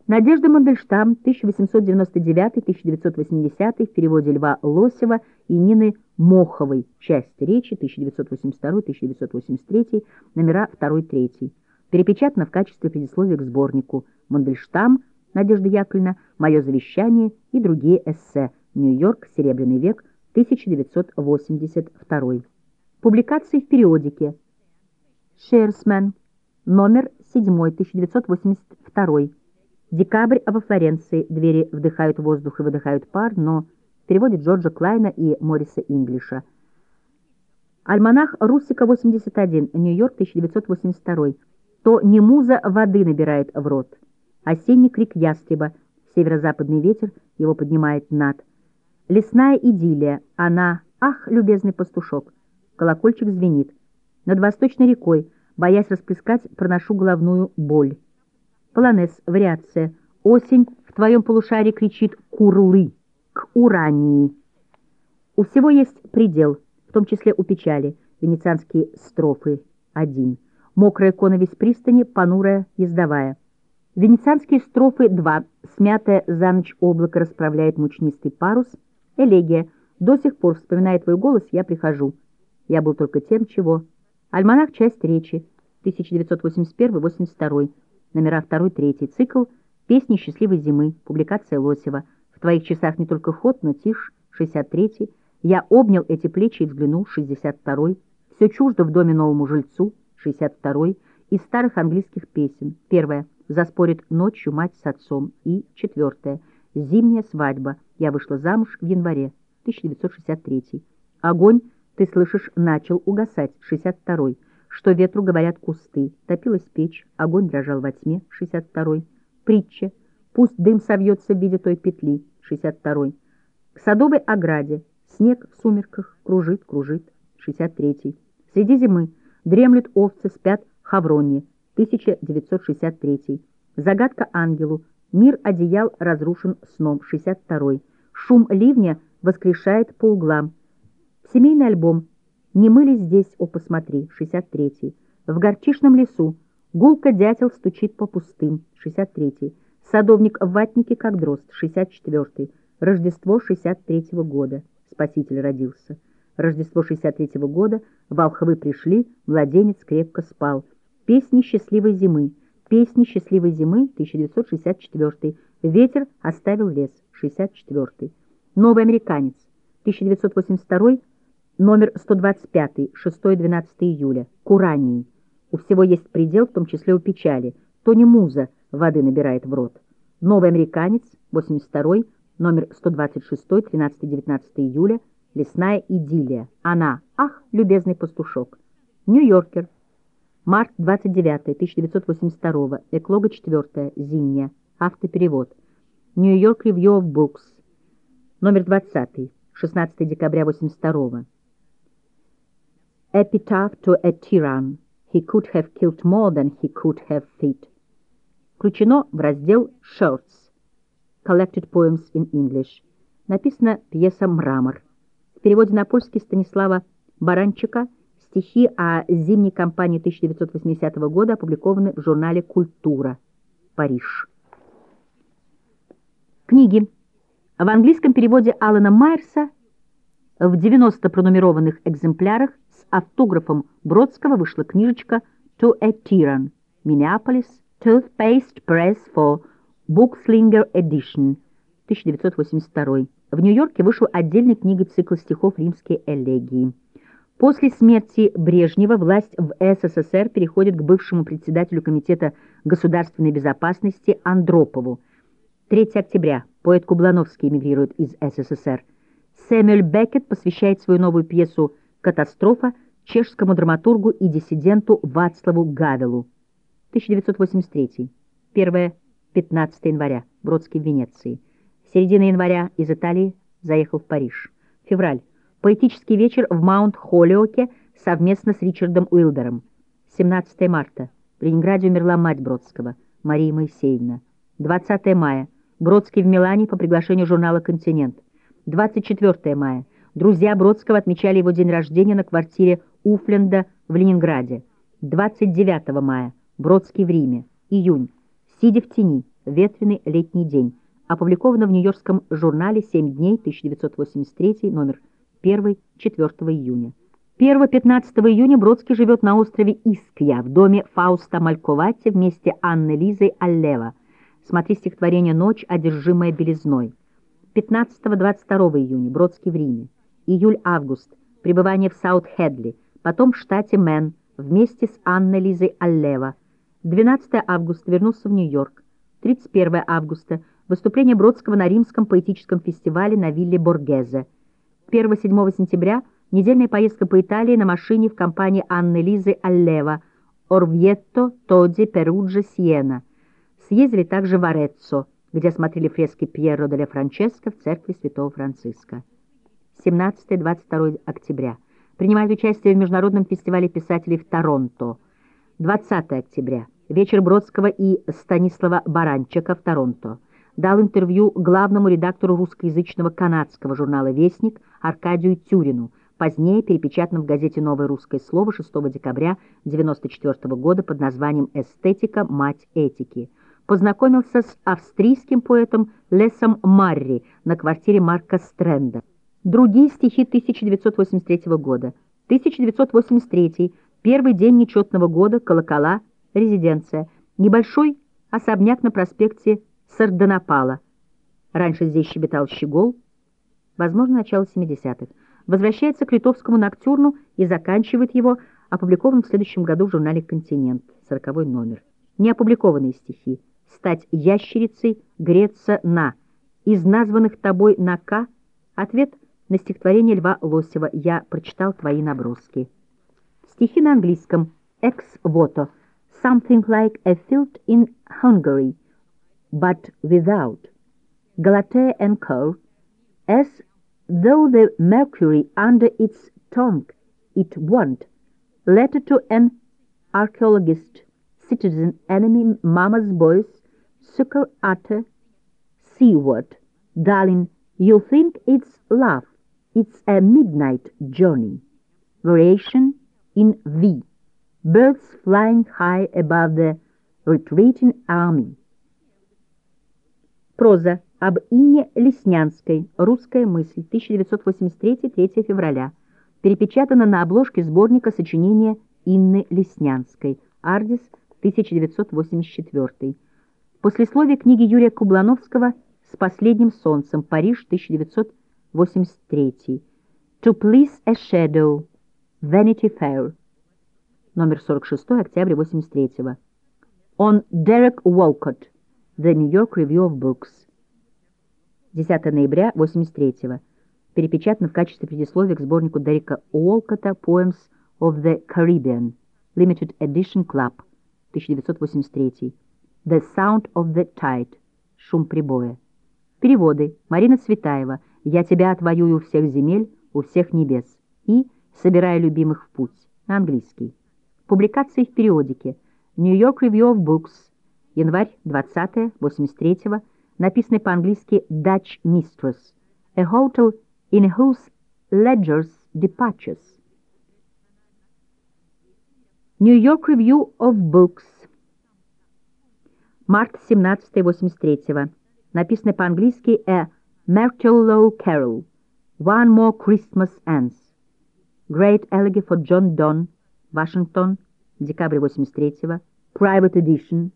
Надежда Мандельштам, 1899-1980, в переводе Льва Лосева и Нины Моховой, часть речи, 1982-1983, номера 2-3. Перепечатано в качестве предисловия к сборнику Мандельштам, Надежда Яковлевна, «Мое завещание» и другие эссе. Нью-Йорк, Серебряный век, 1982. Публикации в периодике. Шерсмен, номер 7, 1982. Декабрь во Флоренции. Двери вдыхают воздух и выдыхают пар, но в переводе Джорджа Клайна и Мориса Инглиша. Альманах Русика 81, Нью-Йорк, 1982. То не муза воды набирает в рот. Осенний крик ястреба, северо-западный ветер его поднимает над. Лесная идиллия, она, ах, любезный пастушок. Колокольчик звенит. Над восточной рекой, боясь расплескать, проношу головную боль. Полонез, вариация. Осень в твоем полушарии кричит «Курлы!» к Урании. У всего есть предел, в том числе у печали. Венецианские строфы. 1. Мокрая коновесь пристани, понурая, ездовая. Венецианские строфы 2. Смятое за ночь облако расправляет мучнистый парус. Элегия. До сих пор, вспоминая твой голос, я прихожу. Я был только тем, чего. Альманах. Часть речи. 1981-82 номера 2-3, цикл «Песни счастливой зимы», публикация Лосева. В твоих часах не только ход, но тишь, 63-й. Я обнял эти плечи и взглянул, 62-й. Все чуждо в доме новому жильцу, 62-й. Из старых английских песен. Первое. Заспорит ночью мать с отцом. И четвертое. Зимняя свадьба. Я вышла замуж в январе, 1963. Огонь, ты слышишь, начал угасать, 62-й что ветру говорят кусты. Топилась печь, огонь дрожал во тьме, 62-й. Притча. Пусть дым совьется в виде той петли, 62-й. К садовой ограде. Снег в сумерках кружит, кружит, 63-й. Среди зимы дремлют овцы, спят хавроньи, 1963 Загадка ангелу. Мир одеял разрушен сном, 62-й. Шум ливня воскрешает по углам. Семейный альбом не мыли здесь, о, посмотри, 63-й. В горчишном лесу гулко дятел стучит по пустым, 63-й. Садовник в ватнике, как дрозд, 64-й. Рождество 63-го года. Спаситель родился. Рождество 63-го года. Волхвы пришли, младенец крепко спал. Песни счастливой зимы. Песни счастливой зимы, 1964 Ветер оставил лес, 64 Новый американец, 1982 Номер 125, 6-12 июля. Курании. У всего есть предел, в том числе у печали. То не муза воды набирает в рот. Новый американец, 82 номер 126, 13-19 июля. Лесная идиллия. Она. Ах, любезный пастушок. Нью-Йоркер. Март 29, 1982. Эклога 4. Зимняя. Автоперевод. Нью-Йорк Review of Books. Номер 20. 16 декабря 82 Epitaph to a Tyrann. He could have killed more than he could have fed. Включено в раздел Shorts. Collected Poems in English. Написана пьеса «Мрамор». В переводе на польский Станислава Баранчика стихи о зимней кампании 1980 года опубликованы в журнале «Культура». Париж. Книги. В английском переводе Алана Майерса в 90 пронумерованных экземплярах автографом Бродского вышла книжечка «To a Tyrann» Minneapolis Toothpaste Press for Bookslinger Edition 1982. В Нью-Йорке вышел отдельной книгой цикл стихов «Римские элегии». После смерти Брежнева власть в СССР переходит к бывшему председателю Комитета государственной безопасности Андропову. 3 октября. Поэт Кублановский эмигрирует из СССР. Сэмюэль Беккет посвящает свою новую пьесу «Катастрофа» чешскому драматургу и диссиденту Вацлаву Гавелу. 1983. 1-15 января. Бродский в Венеции. Середина января из Италии заехал в Париж. Февраль. Поэтический вечер в Маунт-Холлиоке совместно с Ричардом Уилдером. 17 марта. В Ленинграде умерла мать Бродского, Мария Моисеевна. 20 мая. Бродский в Милане по приглашению журнала «Континент». 24 мая. Друзья Бродского отмечали его день рождения на квартире Уфленда в Ленинграде. 29 мая. Бродский в Риме. Июнь. Сидя в тени. «Ветреный летний день». Опубликовано в Нью-Йоркском журнале «7 дней», 1983, номер 1, 4 июня. 1-15 июня Бродский живет на острове Искья, в доме Фаусто Мальковати вместе с Анной Лизой Аллева. Смотри стихотворение «Ночь, одержимая белизной». 15-22 июня Бродский в Риме. Июль-август. Пребывание в Саут-Хедли. Потом в штате Мэн вместе с Анной Лизой Аллева. 12 августа вернулся в Нью-Йорк. 31 августа. Выступление Бродского на Римском поэтическом фестивале на вилле Боргезе. 1-7 сентября недельная поездка по Италии на машине в компании Анны Лизы Аллева, Орвьетто, Тоди, Перуджа, Сиена. Съездили также в Ореццо, где осмотрели фрески Пьеро де Франческо в церкви святого Франциска. 17-22 октября. Принимает участие в Международном фестивале писателей в Торонто. 20 октября. Вечер Бродского и Станислава Баранчика в Торонто дал интервью главному редактору русскоязычного канадского журнала «Вестник» Аркадию Тюрину, позднее перепечатанном в газете «Новое русское слово» 6 декабря 1994 года под названием «Эстетика. Мать этики». Познакомился с австрийским поэтом Лесом Марри на квартире Марка Стрэнда. Другие стихи 1983 года. 1983. Первый день нечетного года. Колокола. Резиденция. Небольшой особняк на проспекте Сардонапала. Раньше здесь щебетал щегол, возможно, начало 70-х. Возвращается к литовскому ноктюрну и заканчивает его, опубликованным в следующем году в журнале «Континент», 40 номер. Неопубликованные стихи. «Стать ящерицей, греться на». Из названных тобой на «К» ответ на стихотворение Льва Лосева «Я прочитал твои наброски». Стихи на английском. «Ex voto». «Something like a field in Hungary» but without. Galatea and Co. As though the mercury under its tongue it won't. Letter to an archaeologist, citizen enemy, mama's boys, sucker utter, seaward. Darling, you think it's love. It's a midnight journey. Variation in V. Birds flying high above the retreating army. Проза об Инне Леснянской. Русская мысль. 1983, 3 февраля. Перепечатана на обложке сборника сочинения Инны Леснянской. Ардис, 1984. Послесловие книги Юрия Кублановского «С последним солнцем. Париж, 1983». To please a shadow. Vanity Fair. Номер 46, октября 83 -го. On Derek Walcott. The New York Review of Books. 10 ноября 83-го. Перепечатано в качестве предисловия к сборнику Дерека Уолкота Poems of the Caribbean, Limited Edition Club, 1983. The Sound of the Tide, Шум прибоя. Переводы. Марина Цветаева. Я тебя отвоюю у всех земель, у всех небес. И Собирая любимых в путь. Английский. Публикации в периодике. New York Review of Books, январь 20 83 -го, написанный по-английски Dutch Mistress, a hotel in whose ledgers departures. New York Review of Books, март 17 83 -го, написанный по-английски A Martello Carol, One More Christmas Ends. Great Elegy for John Donne, Вашингтон, декабрь 83 -го, Private Edition,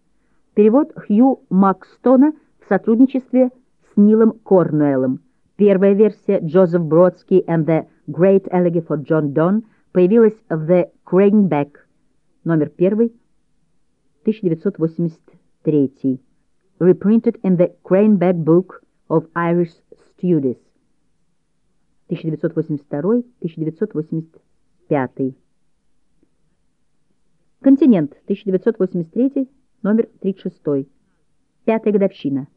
Перевод Хью Макстона в сотрудничестве с Нилом Корнуэллом. Первая версия Джозеф Бродский and the Great Elegy for John Donne появилась в The Craneback, номер 1, 1983. Reprinted in the Craneback Book of Irish Studies. 1982-1985. Континент, 1983 номер 36. Пятая годовщина.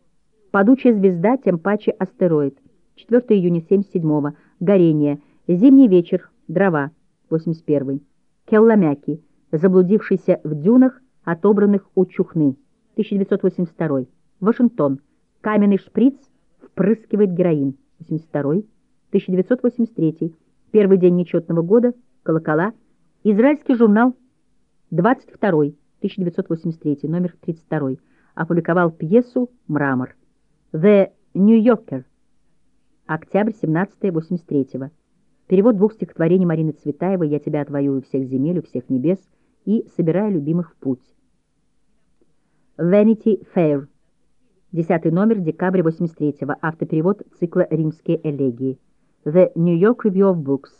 Падучая звезда, тем паче астероид. 4 июня 77-го. Горение. Зимний вечер. Дрова. 81. Келламяки. Заблудившийся в дюнах, отобранных у Чухны. 1982. Вашингтон. Каменный шприц впрыскивает героин. 82. 1983. Первый день нечетного года. Колокола. Израильский журнал. 22. 1983, номер 32. опубликовал пьесу «Мрамор». «The New Yorker», октябрь 17 83 -го. Перевод двух стихотворений Марины Цветаевой «Я тебя отвоюю всех земель, у всех небес» и «Собирая любимых в путь». Vanity Fair, десятый номер, декабрь 83-го, автоперевод цикла «Римские элегии». The New York Review of Books,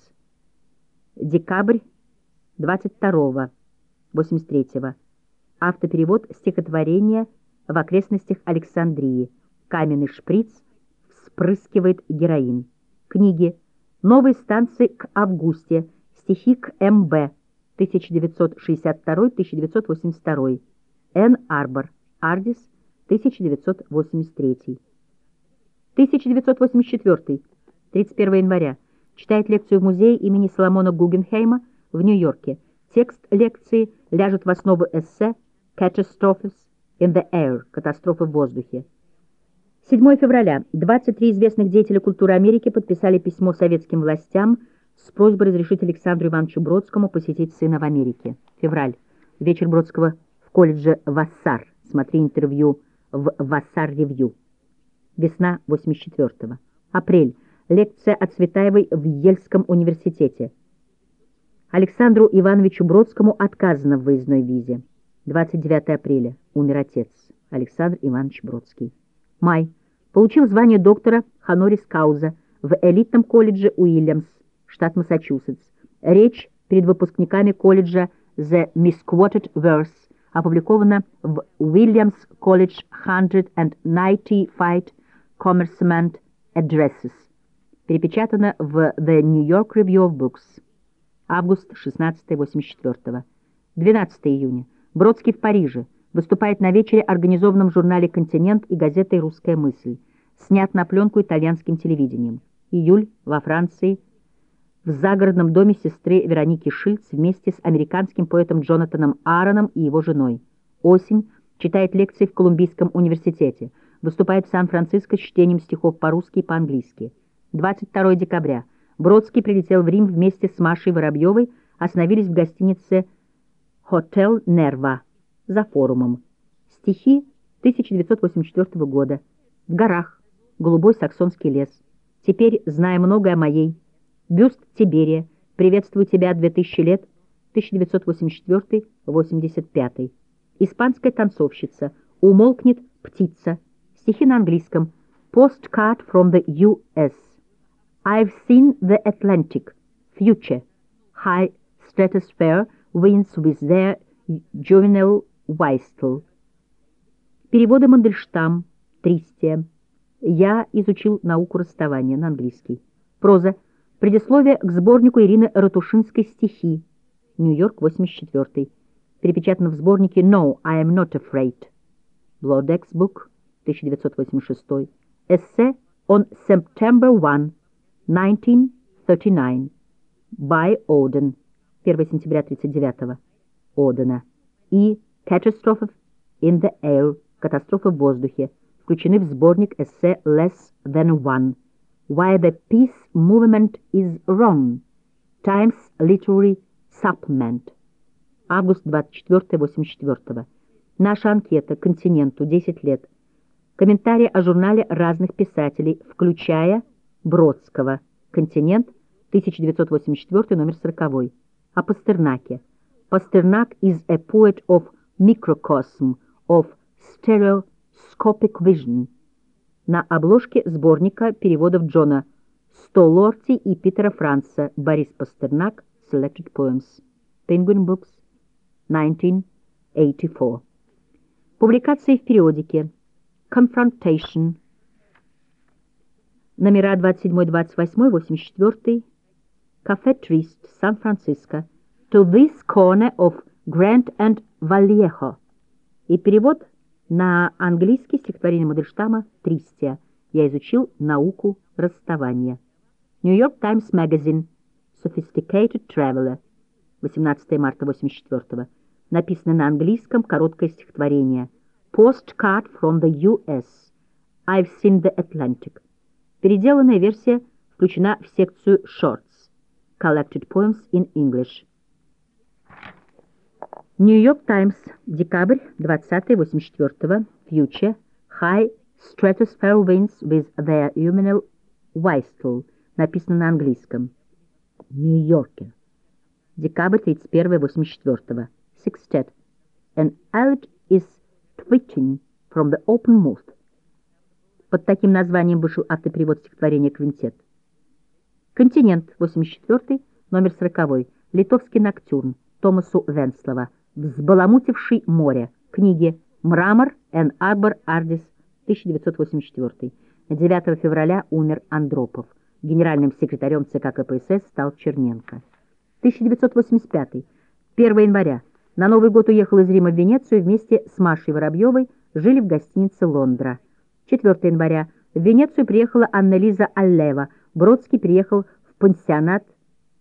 декабрь 22-го, 83-го, автоперевод стихотворения в окрестностях Александрии. Каменный шприц вспрыскивает героин. Книги Новые станции к Августе. Стихи к МБ. 1962-1982. Н. Арбор. Ардис. 1983. 1984. 31 января. Читает лекцию в музее имени Соломона Гугенхейма в Нью-Йорке. Текст лекции ляжет в основу эссе «Catastrophes in the Air» — «Катастрофы в воздухе». 7 февраля. 23 известных деятеля культуры Америки подписали письмо советским властям с просьбой разрешить Александру Ивановичу Бродскому посетить сына в Америке. Февраль. Вечер Бродского в колледже Вассар. Смотри интервью в Вассар-ревью. Весна 84-го. Апрель. Лекция от Цветаевой в Ельском университете. Александру Ивановичу Бродскому отказано в выездной визе. 29 апреля. Умер отец. Александр Иванович Бродский. Май. Получил звание доктора Ханорис Кауза в элитном колледже Уильямс, штат Массачусетс. Речь перед выпускниками колледжа The Misquoted Verse опубликована в Williams College 195 Commercement Addresses. Перепечатана в The New York Review of Books. Август 16 84 12 июня. Бродский в Париже. Выступает на вечере, организованном журнале «Континент» и газетой «Русская мысль». Снят на пленку итальянским телевидением. Июль во Франции. В загородном доме сестры Вероники Шильц вместе с американским поэтом Джонатаном Аароном и его женой. Осень. Читает лекции в Колумбийском университете. Выступает в Сан-Франциско с чтением стихов по-русски и по-английски. 22 декабря. Бродский прилетел в Рим вместе с Машей Воробьевой, остановились в гостинице «Хотел Нерва» за форумом. Стихи 1984 года. В горах. Голубой саксонский лес. Теперь, зная многое о моей. Бюст Тиберия. Приветствую тебя 2000 лет. 1984-85. Испанская танцовщица. Умолкнет птица. Стихи на английском. Postcard from the U.S. I've seen the Atlantic. Future. High stratosphere winds with their juvenile Вайстл. Переводы Мандельштам, Тристия. Я изучил науку расставания на английский. Проза. Предисловие к сборнику Ирины Ратушинской «Стихи». Нью-Йорк, 84 Перепечатано в сборнике «No, I am not afraid». Blodex Book, 1986 Эссе on September 1, 1939. By Odin. 1 сентября 39 Одена. И Catastrophe in the Air, катастрофа в воздухе, включены в сборник эссе Less Than One, Why the Peace Movement is Wrong, Times Literary Supplement, август 24 84 Наша анкета «Континенту» 10 лет. Комментарии о журнале разных писателей, включая Бродского. «Континент», 1984, номер 40. О Пастернаке. Пастернак is a poet of microcosm of stereoscopic vision на обложке сборника переводов Джона Столорти и Питера Франца Борис Пастернак Selected Poems. Penguin Books 1984 Публикации в периодике. Confrontation. Номера 27, 28, 84 Кафе Трист, Сан-Франциско. To this corner of Grant and Вальехо и перевод на английский стихотворение Мандельштама «Тристия». Я изучил науку расставания. Нью-Йорк Таймс Magazine Sophisticated Traveler 18 марта 84 Написано на английском короткое стихотворение Postcard from the U.S. I've seen the Atlantic. Переделанная версия включена в секцию Shorts. Collected Poems in English. Нью-Йорк Таймс, декабрь 20 84 Future, High Stratosphere Winds with their Huminal Whistle, написано на английском. Нью-Йорке. Декабрь 31 84 Sextet. An islet is twitching from the open mouth. Под таким названием вышел автоперевод стихотворения «Квинтет». «Континент», 84 номер 40 Литовский ноктюрн, Томасу Венслова, «Взбаламутивший море», книги «Мрамор» Н. Арбор Ардис, 1984. 9 февраля умер Андропов. Генеральным секретарем ЦК КПСС стал Черненко. 1985. 1 января. На Новый год уехал из Рима в Венецию вместе с Машей Воробьевой, жили в гостинице «Лондра». 4 января. В Венецию приехала Анна-Лиза Аллева. Бродский приехал в пансионат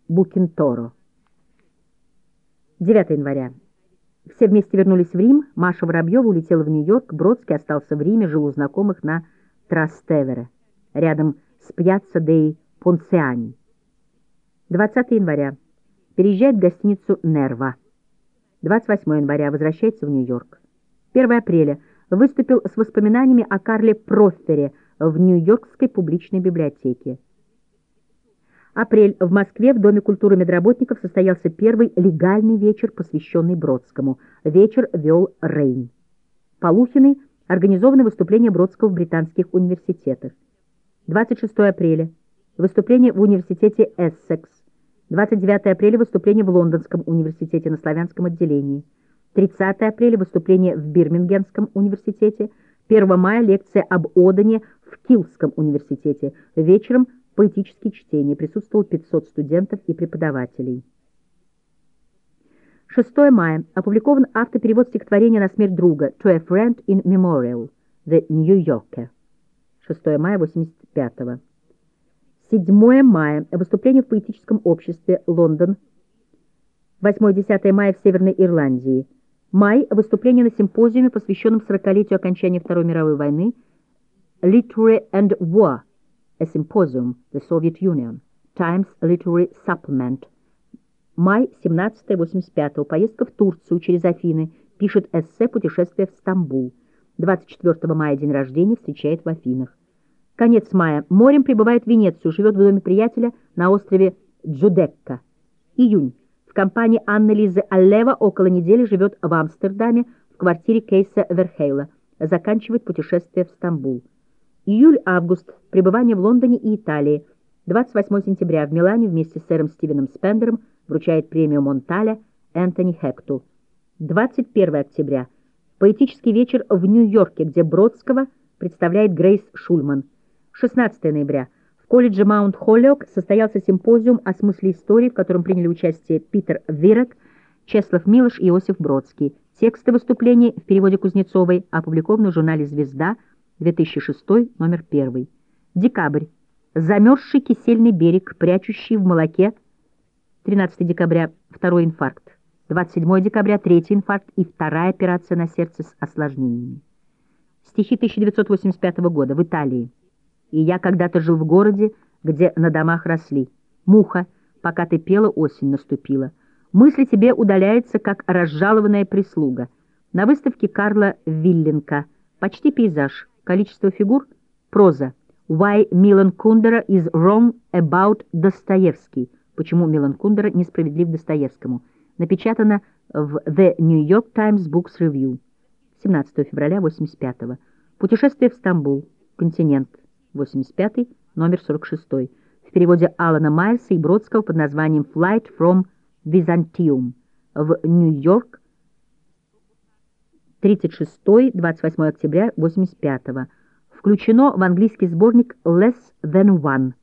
Букинторо. 9 января. Все вместе вернулись в Рим. Маша Воробьева улетела в Нью-Йорк. Бродский остался в Риме, жил у знакомых на Трастевере, рядом с Пьяцца дей Понциани. 20 января. Переезжает в гостиницу «Нерва». 28 января. Возвращается в Нью-Йорк. 1 апреля. Выступил с воспоминаниями о Карле Проффере в Нью-Йоркской публичной библиотеке. Апрель. В Москве в Доме культуры медработников состоялся первый легальный вечер, посвященный Бродскому. Вечер вел Рейн. Полухины организованы выступления Бродского в британских университетах. 26 апреля. Выступление в университете Эссекс. 29 апреля. Выступление в Лондонском университете на славянском отделении. 30 апреля. Выступление в Бирмингемском университете. 1 мая. Лекция об Одане в Килском университете. Вечером – поэтические чтения, присутствовало 500 студентов и преподавателей. 6 мая. Опубликован автоперевод стихотворения на смерть друга «To a Friend in Memorial» The New Yorker. 6 мая 85 -го. 7 мая. Выступление в поэтическом обществе Лондон. 8-10 мая в Северной Ирландии. Май. Выступление на симпозиуме, посвященном 40-летию окончания Второй мировой войны Literary and War A Symposium, The Soviet Union, Times Literary Supplement, май 17-85, поездка в Турцию через Афины, пишет эссе «Путешествие в Стамбул». 24 мая день рождения, встречает в Афинах. Конец мая. Морем прибывает в Венецию, живет в доме приятеля на острове Джудекка. Июнь. В компании Анны Лизы Аллева около недели живет в Амстердаме в квартире Кейса Верхейла. Заканчивает путешествие в Стамбул. Июль-август. Пребывание в Лондоне и Италии. 28 сентября в Милане вместе с сэром Стивеном Спендером вручает премию Монталя Энтони Хекту. 21 октября. Поэтический вечер в Нью-Йорке, где Бродского представляет Грейс Шульман. 16 ноября. В колледже Маунт-Холлиок состоялся симпозиум о смысле истории, в котором приняли участие Питер Вирек, Чеслав Милош и Иосиф Бродский. Тексты выступлений в переводе Кузнецовой опубликованы в журнале «Звезда» 2006, номер 1. Декабрь. Замерзший кисельный берег, прячущий в молоке. 13 декабря. Второй инфаркт. 27 декабря. Третий инфаркт и вторая операция на сердце с осложнениями. Стихи 1985 года. В Италии. И я когда-то жил в городе, где на домах росли. Муха, пока ты пела, осень наступила. Мысли тебе удаляется, как разжалованная прислуга. На выставке Карла Вилленка. Почти пейзаж. Количество фигур — проза. Why Милан Кундера is wrong about Достоевский. Почему Милан Кундера несправедлив Достоевскому. Напечатано в The New York Times Books Review. 17 февраля 85 -го. Путешествие в Стамбул. Континент. 85 номер 46 В переводе Алана Майлса и Бродского под названием Flight from Byzantium. В Нью-Йорк 36, 28 октября 85 -го. Включено в английский сборник Less Than One.